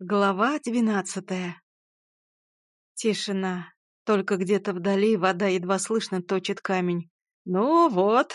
Глава двенадцатая. Тишина. Только где-то вдали вода едва слышно точит камень. Ну вот,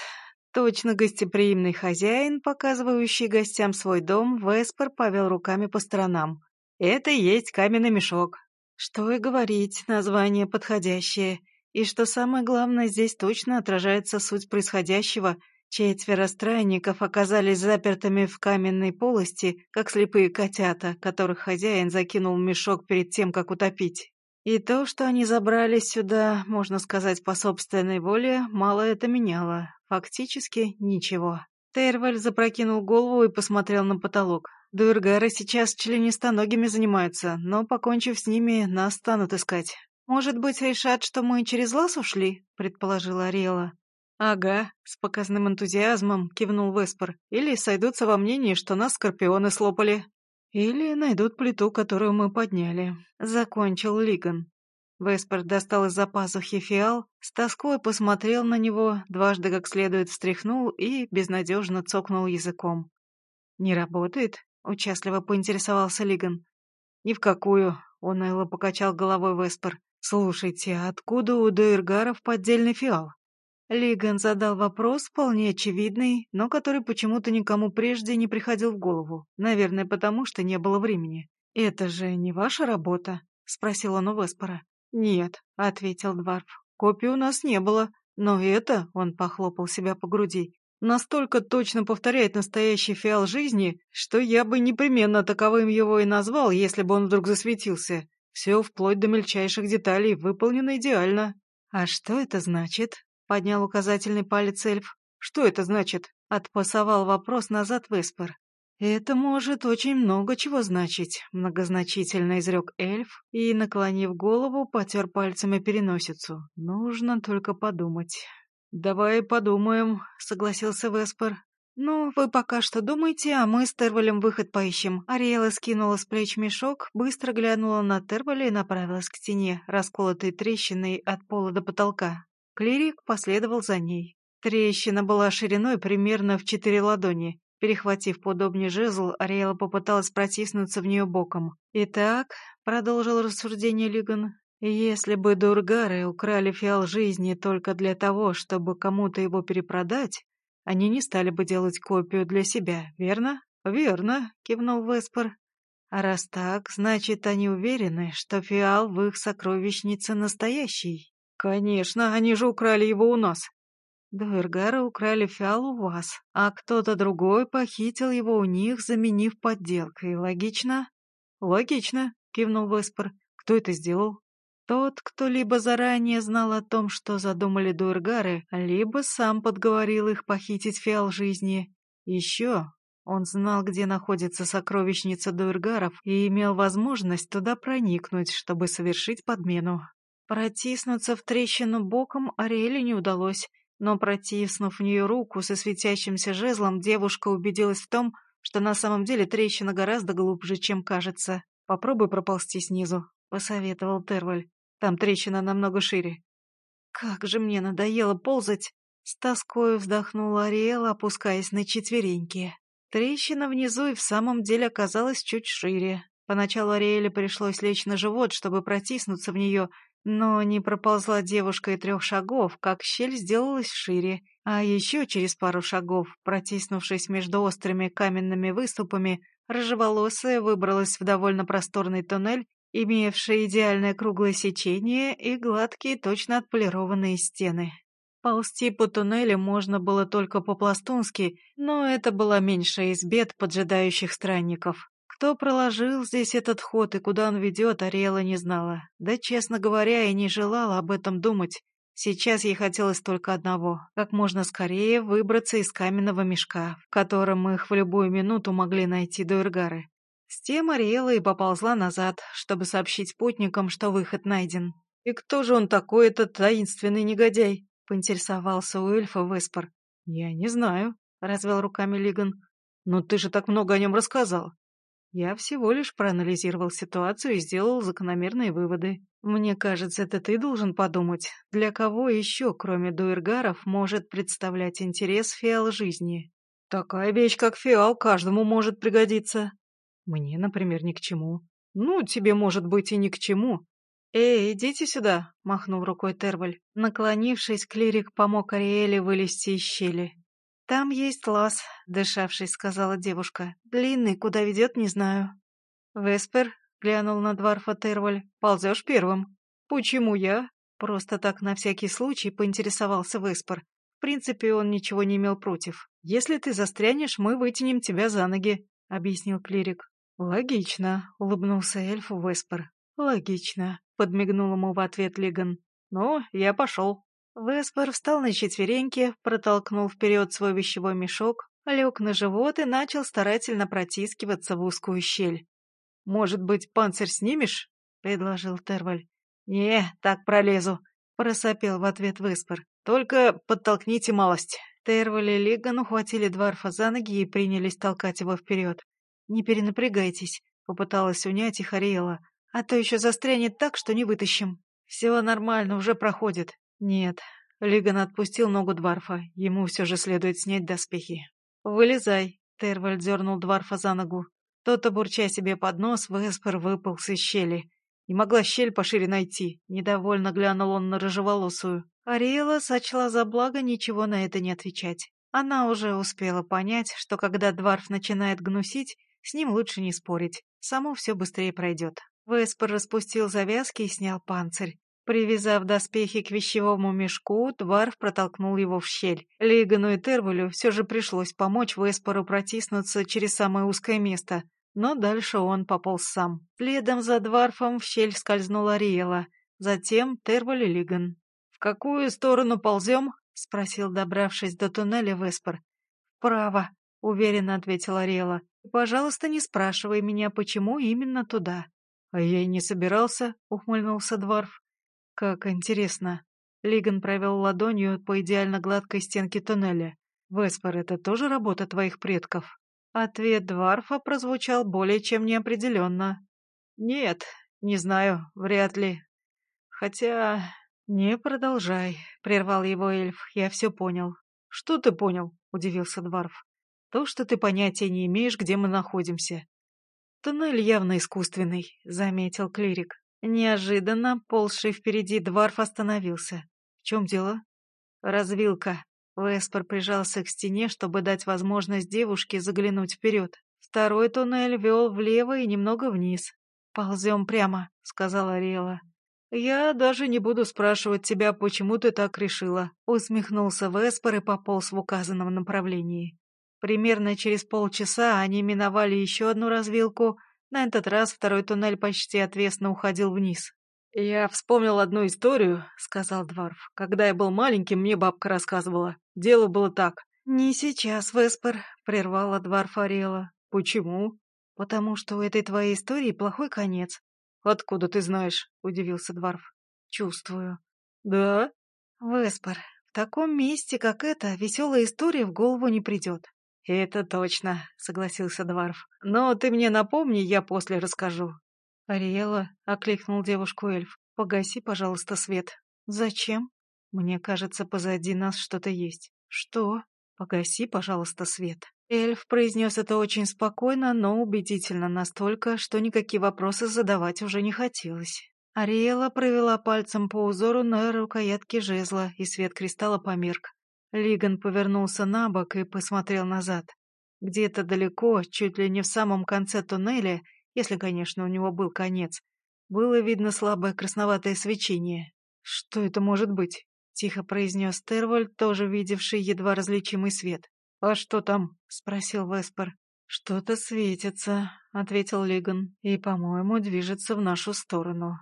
точно гостеприимный хозяин, показывающий гостям свой дом, Веспер повел руками по сторонам. Это и есть каменный мешок. Что и говорить, название подходящее. И что самое главное, здесь точно отражается суть происходящего — Четверо странников оказались запертыми в каменной полости, как слепые котята, которых хозяин закинул в мешок перед тем, как утопить. И то, что они забрались сюда, можно сказать, по собственной воле, мало это меняло. Фактически ничего. Терваль запрокинул голову и посмотрел на потолок. Дуэргары сейчас членистоногими занимаются, но, покончив с ними, нас станут искать. «Может быть, решат, что мы через лаз ушли?» — предположила Ариэла. «Ага», — с показным энтузиазмом кивнул Веспер. «Или сойдутся во мнении, что нас скорпионы слопали. Или найдут плиту, которую мы подняли», — закончил Лиган. Веспер достал из-за пазухи фиал, с тоской посмотрел на него, дважды как следует встряхнул и безнадежно цокнул языком. «Не работает?» — участливо поинтересовался Лиган. «Ни в какую», — уныло покачал головой Веспер. «Слушайте, откуда у Дейргаров поддельный фиал?» Лиган задал вопрос, вполне очевидный, но который почему-то никому прежде не приходил в голову. Наверное, потому что не было времени. «Это же не ваша работа?» — спросил он у Веспора. «Нет», — ответил Дварф. «Копии у нас не было. Но это...» — он похлопал себя по груди. «Настолько точно повторяет настоящий фиал жизни, что я бы непременно таковым его и назвал, если бы он вдруг засветился. Все вплоть до мельчайших деталей выполнено идеально». «А что это значит?» Поднял указательный палец эльф. «Что это значит?» Отпасовал вопрос назад Веспер. «Это может очень много чего значить», — многозначительно изрек эльф и, наклонив голову, потер пальцами переносицу. «Нужно только подумать». «Давай подумаем», — согласился Веспер. «Ну, вы пока что думайте, а мы с Тервалем выход поищем». Ариэла скинула с плеч мешок, быстро глянула на Терваля и направилась к стене, расколотой трещиной от пола до потолка. Клирик последовал за ней. Трещина была шириной примерно в четыре ладони. Перехватив поудобнее жезл, Ариэла попыталась протиснуться в нее боком. «Итак», — продолжил рассуждение Лиган, — «если бы Дургары украли фиал жизни только для того, чтобы кому-то его перепродать, они не стали бы делать копию для себя, верно?» «Верно», — кивнул Веспер. «А раз так, значит, они уверены, что фиал в их сокровищнице настоящий». «Конечно, они же украли его у нас». Дуэргары украли фиал у вас, а кто-то другой похитил его у них, заменив подделкой. Логично?» «Логично», — кивнул Веспер. «Кто это сделал?» Тот, кто либо заранее знал о том, что задумали дуэргары, либо сам подговорил их похитить фиал жизни. Еще он знал, где находится сокровищница дуэргаров и имел возможность туда проникнуть, чтобы совершить подмену. Протиснуться в трещину боком Ариэле не удалось, но протиснув в нее руку со светящимся жезлом, девушка убедилась в том, что на самом деле трещина гораздо глубже, чем кажется. «Попробуй проползти снизу», — посоветовал Терваль. «Там трещина намного шире». «Как же мне надоело ползать!» С тоской вздохнула Ариэла, опускаясь на четвереньки. Трещина внизу и в самом деле оказалась чуть шире. Поначалу Ариэле пришлось лечь на живот, чтобы протиснуться в нее, но не проползла девушка и трех шагов, как щель сделалась шире, а еще через пару шагов, протиснувшись между острыми каменными выступами, рыжеволосая выбралась в довольно просторный туннель, имевший идеальное круглое сечение и гладкие, точно отполированные стены. Ползти по туннелю можно было только по-пластунски, но это была меньшая из бед поджидающих странников. Кто проложил здесь этот ход и куда он ведет, Ариэла не знала. Да, честно говоря, и не желала об этом думать. Сейчас ей хотелось только одного — как можно скорее выбраться из каменного мешка, в котором их в любую минуту могли найти дуэргары. С тем Ариэла и поползла назад, чтобы сообщить путникам, что выход найден. «И кто же он такой, этот таинственный негодяй?» — поинтересовался у эльфа Веспор. «Я не знаю», — развел руками Лиган. «Но ты же так много о нем рассказал. Я всего лишь проанализировал ситуацию и сделал закономерные выводы. Мне кажется, это ты должен подумать, для кого еще, кроме дуэргаров, может представлять интерес фиал жизни. Такая вещь, как фиал, каждому может пригодиться. Мне, например, ни к чему. Ну, тебе, может быть, и ни к чему. Эй, идите сюда, махнул рукой Терваль. Наклонившись, клирик помог Ариэле вылезти из щели. Там есть лаз, дышавший, сказала девушка. Длинный, куда ведет, не знаю. Веспер глянул на Дварфа Терваль. Ползешь первым. Почему я? Просто так на всякий случай поинтересовался Веспер. В принципе, он ничего не имел против. «Если ты застрянешь, мы вытянем тебя за ноги», — объяснил клирик. «Логично», — улыбнулся эльф Веспер. «Логично», — подмигнул ему в ответ Лиган. «Ну, я пошел». Веспер встал на четвереньки, протолкнул вперед свой вещевой мешок, лег на живот и начал старательно протискиваться в узкую щель. «Может быть, панцирь снимешь?» — предложил Терваль. «Не, так пролезу», — просопел в ответ Веспер. «Только подтолкните малость». Терваль и Лиган ухватили Дварфа за ноги и принялись толкать его вперед. «Не перенапрягайтесь», — попыталась унять их Ариэла. «А то еще застрянет так, что не вытащим». «Все нормально, уже проходит». «Нет». Лиган отпустил ногу Дварфа. Ему все же следует снять доспехи. «Вылезай», — Терваль дернул Дварфа за ногу. Тот, бурча себе под нос, Веспер выполз из щели. Не могла щель пошире найти. Недовольно глянул он на рыжеволосую. Ариэла сочла за благо ничего на это не отвечать. Она уже успела понять, что когда Дварф начинает гнусить, с ним лучше не спорить. Само все быстрее пройдет. Веспер распустил завязки и снял панцирь. Привязав доспехи к вещевому мешку, Дварф протолкнул его в щель. Лигану и Тервалю все же пришлось помочь Веспору протиснуться через самое узкое место, но дальше он пополз сам. Следом за Дварфом в щель скользнула Риела, затем Терваль и Лиган. «В какую сторону ползем?» — спросил, добравшись до туннеля Веспер. «Вправо», — уверенно ответила Рела. «Пожалуйста, не спрашивай меня, почему именно туда». «А я и не собирался», — ухмыльнулся Дварф. «Как интересно». Лиган провел ладонью по идеально гладкой стенке туннеля. «Веспер, это тоже работа твоих предков?» Ответ Дварфа прозвучал более чем неопределенно. «Нет, не знаю, вряд ли. Хотя «Не продолжай», — прервал его эльф, — «я все понял». «Что ты понял?» — удивился Дварф. «То, что ты понятия не имеешь, где мы находимся». «Туннель явно искусственный», — заметил клирик. Неожиданно, ползший впереди, Дварф остановился. «В чем дело?» «Развилка». Веспер прижался к стене, чтобы дать возможность девушке заглянуть вперед. Второй туннель вел влево и немного вниз. «Ползем прямо», — сказала Риэла. «Я даже не буду спрашивать тебя, почему ты так решила», — усмехнулся Веспер и пополз в указанном направлении. Примерно через полчаса они миновали еще одну развилку. На этот раз второй туннель почти отвесно уходил вниз. «Я вспомнил одну историю», — сказал Дварф. «Когда я был маленьким, мне бабка рассказывала. Дело было так». «Не сейчас, Веспер», — прервала Дварф Арела. «Почему?» «Потому что у этой твоей истории плохой конец. «Откуда ты знаешь?» — удивился Дварф. «Чувствую». «Да?» «Веспор, в таком месте, как это, веселая история в голову не придет». «Это точно», — согласился Дварф. «Но ты мне напомни, я после расскажу». «Ариэла», — окликнул девушку эльф, — «погаси, пожалуйста, свет». «Зачем?» «Мне кажется, позади нас что-то есть». «Что?» «Погаси, пожалуйста, свет». Эльф произнес это очень спокойно, но убедительно настолько, что никакие вопросы задавать уже не хотелось. Ариэла провела пальцем по узору на рукоятке жезла, и свет кристалла померк. Лиган повернулся на бок и посмотрел назад. Где-то далеко, чуть ли не в самом конце туннеля, если, конечно, у него был конец, было видно слабое красноватое свечение. «Что это может быть?» — тихо произнес Терваль, тоже видевший едва различимый свет. «А что там?» — спросил Веспер. «Что-то светится», — ответил Лиган, — «и, по-моему, движется в нашу сторону».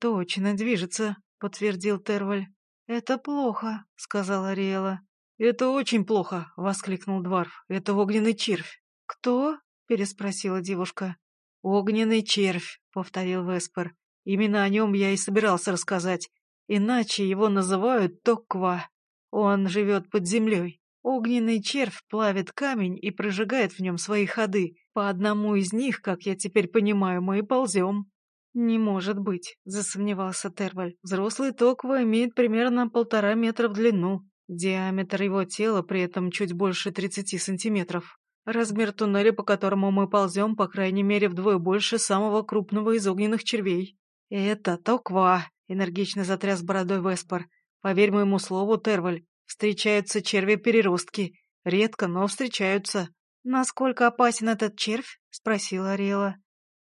«Точно движется», — подтвердил Терваль. «Это плохо», — сказала Риэла. «Это очень плохо», — воскликнул Дварф. «Это огненный червь». «Кто?» — переспросила девушка. «Огненный червь», — повторил Веспер. «Именно о нем я и собирался рассказать. Иначе его называют Токва. Он живет под землей. Огненный червь плавит камень и прожигает в нем свои ходы. По одному из них, как я теперь понимаю, мы и ползем. «Не может быть», — засомневался Терваль. «Взрослый Токва имеет примерно полтора метра в длину. Диаметр его тела при этом чуть больше тридцати сантиметров». Размер туннеля, по которому мы ползем, по крайней мере, вдвое больше самого крупного из огненных червей. Это Токва, энергично затряс бородой Веспор. Поверь моему слову, Терваль, встречаются черви-переростки. Редко, но встречаются. Насколько опасен этот червь? спросила Ариэла.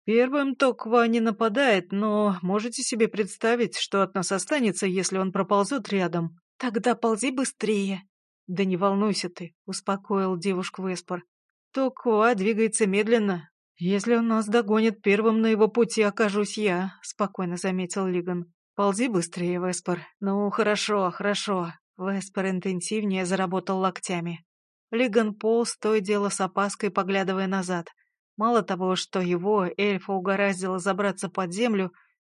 Первым Токва не нападает, но можете себе представить, что от нас останется, если он проползет рядом. Тогда ползи быстрее. Да не волнуйся ты, успокоил девушку Веспор. Токва двигается медленно. Если он нас догонит, первым на его пути окажусь я, спокойно заметил Лиган. Ползи быстрее, Веспор. Ну, хорошо, хорошо. Веспор интенсивнее заработал локтями. Лиган полз, то и дело с опаской, поглядывая назад. Мало того, что его, эльфа, угораздило забраться под землю,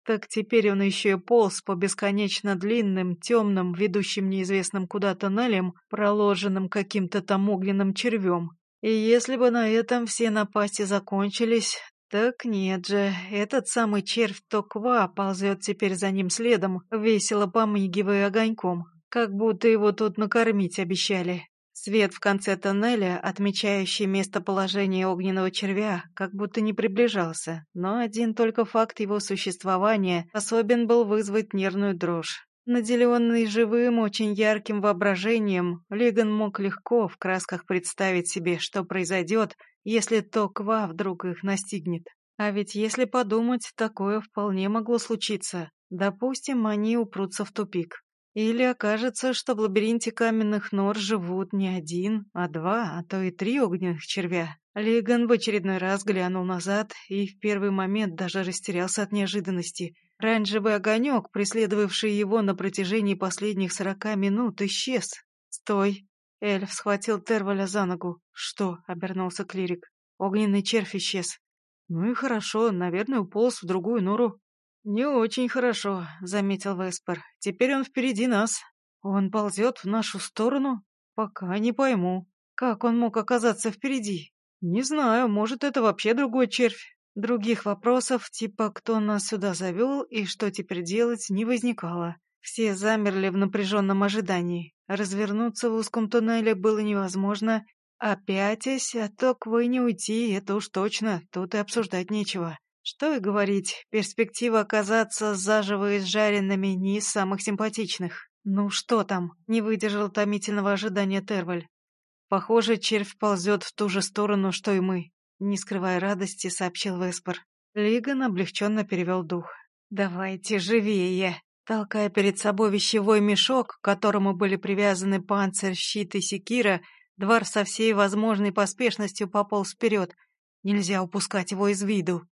так теперь он еще и полз по бесконечно длинным, темным, ведущим неизвестным куда тоннелям, проложенным каким-то там огненным червем. И если бы на этом все напасти закончились, так нет же, этот самый червь Токва ползет теперь за ним следом, весело помигивая огоньком, как будто его тут накормить обещали. Свет в конце тоннеля, отмечающий местоположение огненного червя, как будто не приближался, но один только факт его существования способен был вызвать нервную дрожь. Наделенный живым, очень ярким воображением, Лиган мог легко в красках представить себе, что произойдет, если Токва вдруг их настигнет. А ведь если подумать, такое вполне могло случиться. Допустим, они упрутся в тупик. Или окажется, что в лабиринте каменных нор живут не один, а два, а то и три огненных червя. Лиган в очередной раз глянул назад и в первый момент даже растерялся от неожиданности. Оранжевый огонек, преследовавший его на протяжении последних сорока минут, исчез. «Стой!» Эльф схватил Терваля за ногу. «Что?» — обернулся клирик. «Огненный червь исчез». «Ну и хорошо, наверное, уполз в другую нору». «Не очень хорошо», — заметил Веспер. «Теперь он впереди нас. Он ползет в нашу сторону? Пока не пойму. Как он мог оказаться впереди? Не знаю, может, это вообще другой червь». Других вопросов, типа «кто нас сюда завел» и «что теперь делать» не возникало. Все замерли в напряженном ожидании. Развернуться в узком туннеле было невозможно, а то к вы не уйти, это уж точно, тут и обсуждать нечего. Что и говорить, перспектива оказаться заживо изжаренными не из самых симпатичных. Ну что там, не выдержал томительного ожидания Терваль. Похоже, червь ползет в ту же сторону, что и мы. Не скрывая радости, сообщил Веспор. Лиган облегченно перевел дух. «Давайте живее!» Толкая перед собой вещевой мешок, к которому были привязаны панцирь, щит и секира, Двор со всей возможной поспешностью пополз вперед. Нельзя упускать его из виду.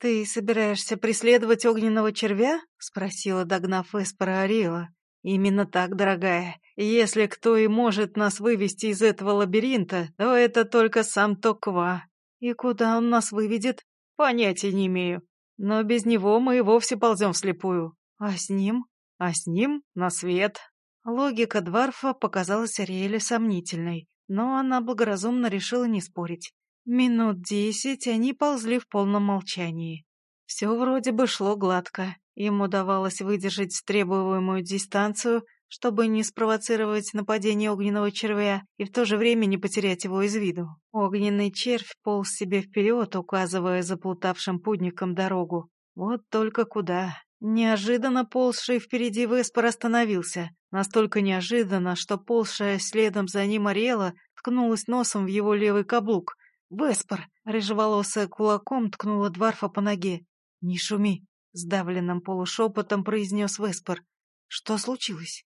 «Ты собираешься преследовать огненного червя?» — спросила, догнав Эспера Ариэла. «Именно так, дорогая. Если кто и может нас вывести из этого лабиринта, то это только сам Токва. И куда он нас выведет? Понятия не имею. Но без него мы и вовсе ползем вслепую. А с ним? А с ним на свет». Логика Дварфа показалась Ариэле сомнительной, но она благоразумно решила не спорить. Минут десять они ползли в полном молчании. Все вроде бы шло гладко. Им удавалось выдержать требуемую дистанцию, чтобы не спровоцировать нападение огненного червя и в то же время не потерять его из виду. Огненный червь полз себе вперед, указывая заплутавшим путникам дорогу. Вот только куда. Неожиданно ползший впереди Веспор остановился. Настолько неожиданно, что ползшая следом за ним Ариэла ткнулась носом в его левый каблук. «Веспор!» — рыжеволосая кулаком ткнула Дварфа по ноге. «Не шуми!» — сдавленным полушепотом произнес Веспор. «Что случилось?»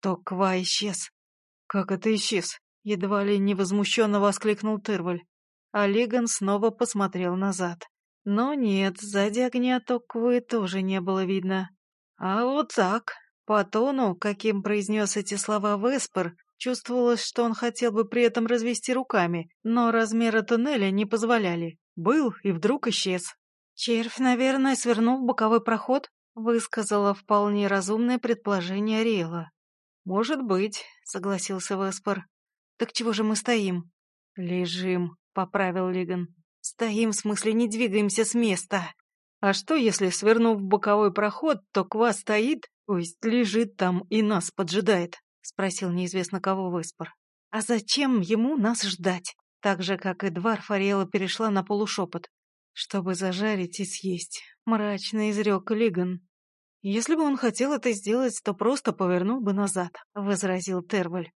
Токва исчез. «Как это исчез?» — едва ли невозмущенно воскликнул Тырваль. А Лиган снова посмотрел назад. Но нет, сзади огня Токвы тоже не было видно. А вот так, по тону, каким произнес эти слова Веспер, Чувствовалось, что он хотел бы при этом развести руками, но размеры туннеля не позволяли. Был и вдруг исчез. «Червь, наверное, свернул в боковой проход», — высказала вполне разумное предположение Ариэла. «Может быть», — согласился Веспор. «Так чего же мы стоим?» «Лежим», — поправил Лиган. «Стоим, в смысле не двигаемся с места». «А что, если, свернув в боковой проход, то Ква стоит, то есть лежит там и нас поджидает?» — спросил неизвестно кого Веспор. «А зачем ему нас ждать?» Так же, как и Дварф, Ариэла перешла на полушепот. «Чтобы зажарить и съесть», — мрачно изрек Лиган. «Если бы он хотел это сделать, то просто повернул бы назад», — возразил Терваль.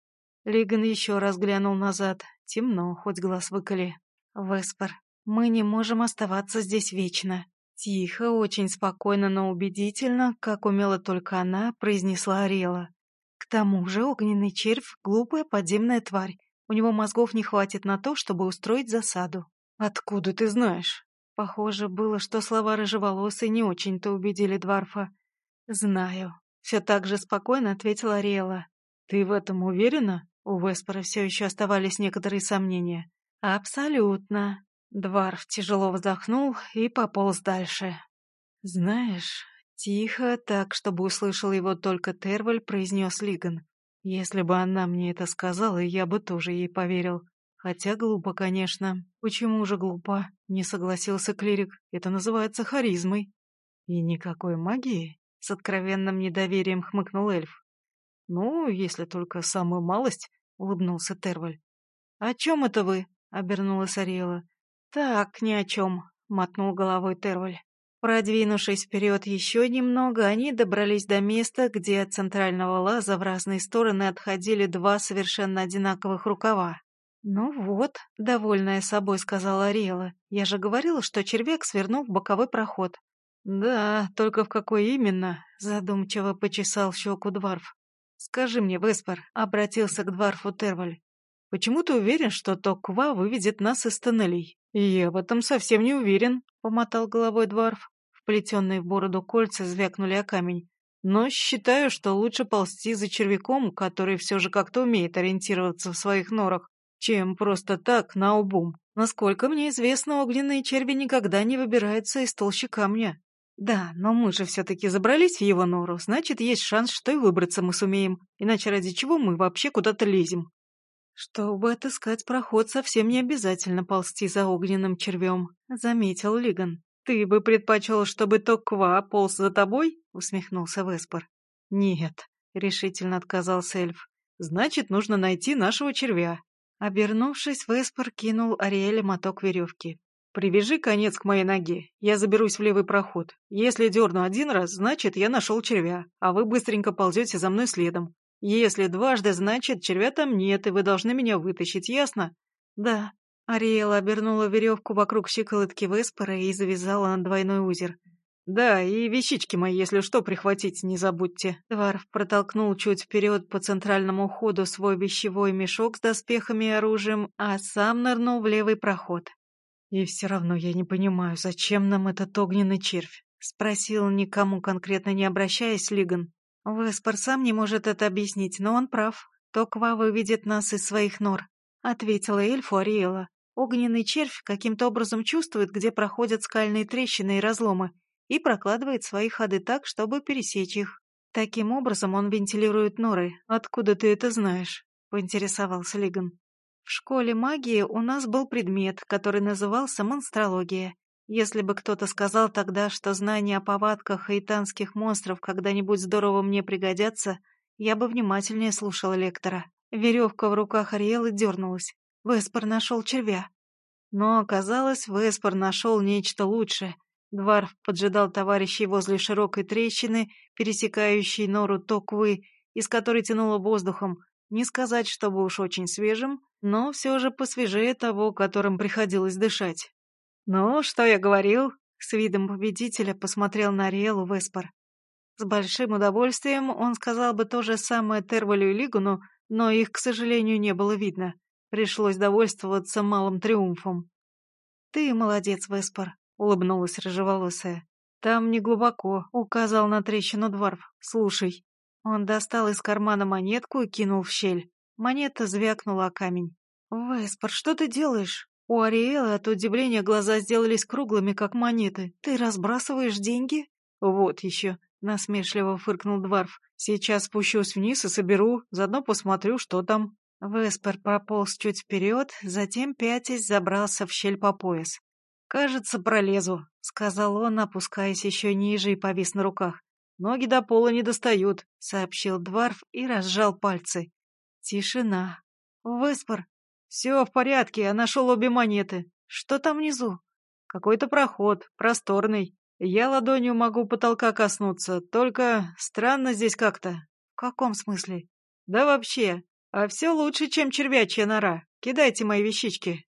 Лиган еще раз глянул назад. Темно, хоть глаз выколи. «Веспер, мы не можем оставаться здесь вечно». Тихо, очень спокойно, но убедительно, как умела только она, произнесла Арела. К тому же огненный червь — глупая подземная тварь. У него мозгов не хватит на то, чтобы устроить засаду. «Откуда ты знаешь?» Похоже было, что слова рыжеволосой не очень-то убедили Дварфа. «Знаю», — все так же спокойно ответила Ариэла. «Ты в этом уверена?» У Веспора все еще оставались некоторые сомнения. «Абсолютно». Дварф тяжело вздохнул и пополз дальше. «Знаешь...» Тихо, так, чтобы услышал его только Терваль, произнес Лиган. «Если бы она мне это сказала, я бы тоже ей поверил. Хотя глупо, конечно. Почему же глупо? Не согласился клирик. Это называется харизмой. И никакой магии? С откровенным недоверием хмыкнул эльф. Ну, если только самую малость, улыбнулся Терваль. О чем это вы? Обернулась Ариэла. Так, ни о чем, мотнул головой Терваль. Продвинувшись вперед еще немного, они добрались до места, где от центрального лаза в разные стороны отходили два совершенно одинаковых рукава. «Ну вот», — довольная собой сказала Ариэла, — «я же говорила, что червяк свернул в боковой проход». «Да, только в какой именно?» — задумчиво почесал щеку Дварф. «Скажи мне, Веспер», — обратился к Дварфу Терваль, — «почему ты уверен, что Токва выведет нас из тоннелей?» «Я в этом совсем не уверен», — помотал головой Дварф. Вплетенные в бороду кольца звякнули о камень. «Но считаю, что лучше ползти за червяком, который все же как-то умеет ориентироваться в своих норах чем просто так, на убум. Насколько мне известно, огненные черви никогда не выбираются из толщи камня. Да, но мы же все-таки забрались в его нору, значит, есть шанс, что и выбраться мы сумеем. Иначе ради чего мы вообще куда-то лезем? Чтобы отыскать проход, совсем не обязательно ползти за огненным червем, заметил Лиган. Ты бы предпочел, чтобы Токва полз за тобой? усмехнулся Веспор. Нет, решительно отказался эльф. Значит, нужно найти нашего червя. Обернувшись, Веспор кинул Ариэле моток веревки. «Привяжи конец к моей ноге. Я заберусь в левый проход. Если дерну один раз, значит, я нашел червя, а вы быстренько ползете за мной следом. Если дважды, значит, червя там нет, и вы должны меня вытащить, ясно?» «Да». Ариэла обернула веревку вокруг щиколотки Веспора и завязала на двойной узер. «Да, и вещички мои, если что, прихватить не забудьте». Дварф протолкнул чуть вперед по центральному ходу свой вещевой мешок с доспехами и оружием, а сам нырнул в левый проход. «И все равно я не понимаю, зачем нам этот огненный червь?» — спросил, никому конкретно не обращаясь, Лиган. «Веспор сам не может это объяснить, но он прав. Токва выведет нас из своих нор», — ответила эльфу Ариэла. «Огненный червь каким-то образом чувствует, где проходят скальные трещины и разломы, и прокладывает свои ходы так, чтобы пересечь их. Таким образом он вентилирует норы. Откуда ты это знаешь? поинтересовался Лиган. В школе магии у нас был предмет, который назывался монстрология. Если бы кто-то сказал тогда, что знания о повадках хаитанских монстров когда-нибудь здорово мне пригодятся, я бы внимательнее слушала лектора. Веревка в руках Ариэлы дернулась. Веспор нашел червя. Но оказалось, Веспор нашел нечто лучшее. Дварф поджидал товарищей возле широкой трещины, пересекающей нору Токвы, из которой тянуло воздухом. Не сказать, чтобы уж очень свежим, но все же посвежее того, которым приходилось дышать. «Ну, что я говорил?» — с видом победителя посмотрел на Риэлу Веспор. С большим удовольствием он сказал бы то же самое Тервалю и Лигуну, но их, к сожалению, не было видно. Пришлось довольствоваться малым триумфом. «Ты молодец, Веспор», — улыбнулась рыжеволосая. «Там не глубоко», — указал на трещину дворф. «Слушай». Он достал из кармана монетку и кинул в щель. Монета звякнула о камень. «Веспор, что ты делаешь?» У Ариэлы от удивления глаза сделались круглыми, как монеты. «Ты разбрасываешь деньги?» «Вот еще», — насмешливо фыркнул Дварф. «Сейчас спущусь вниз и соберу, заодно посмотрю, что там». Веспер прополз чуть вперед, затем пятясь забрался в щель по пояс. «Кажется, пролезу», — сказал он, опускаясь еще ниже и повис на руках. «Ноги до пола не достают», — сообщил Дварф и разжал пальцы. Тишина. «Веспор!» Все в порядке, я нашел обе монеты. Что там внизу? Какой-то проход, просторный. Я ладонью могу потолка коснуться, только странно здесь как-то. В каком смысле? Да вообще. А все лучше, чем червячья нора. Кидайте мои вещички.